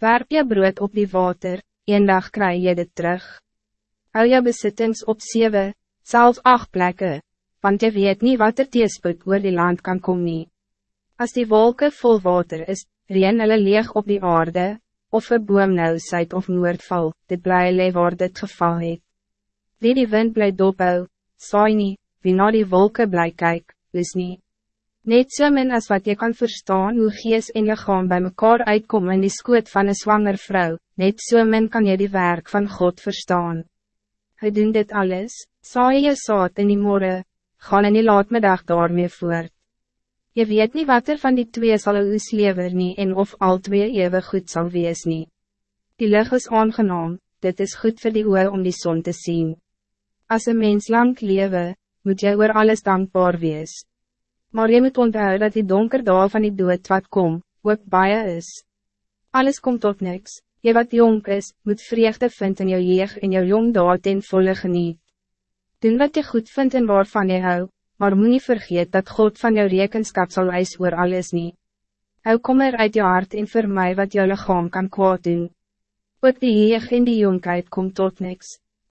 Werp je brood op die water, een dag krijg je dit terug. Hou je bezittings op zeven, zelfs acht plekken, want je weet niet wat er teespoed oor die land kan komen. Als die wolken vol water is, reen hulle leeg op die aarde, of een boom nou zuid of noord val, dit bly lee waar dit geval het. Wie die wind bly dophou, saai nie, wie na die wolken bly kyk, is nie. Net so min as wat je kan verstaan hoe gees en lichaam bij mekaar uitkom in die skoot van een zwanger vrouw, net so min kan je die werk van God verstaan. Hij doen dit alles, saai je saad in die morgen, gaan in die laatmiddag daarmee voort. Je weet niet wat er van die twee zal oes lever nie en of al twee eeuwig goed zal wees nie. Die lucht is aangenaam, dit is goed voor die oor om die zon te zien. Als een mens lang lewe, moet jy oor alles dankbaar wees. Maar je moet onthou dat die donker daal van die dood wat kom, ook baie is. Alles komt tot niks, je wat jong is, moet vreugde vind in jou jeug en jou jong daal ten volle geniet. Doen wat je goed vindt en waarvan je houdt maar moet niet vergeet dat God van jou rekenskap zal eis oor alles niet. Hou kom er uit je hart en vir my wat jou lichaam kan kwaad doen. Ook die jeeg en die jonkheid komt tot niks.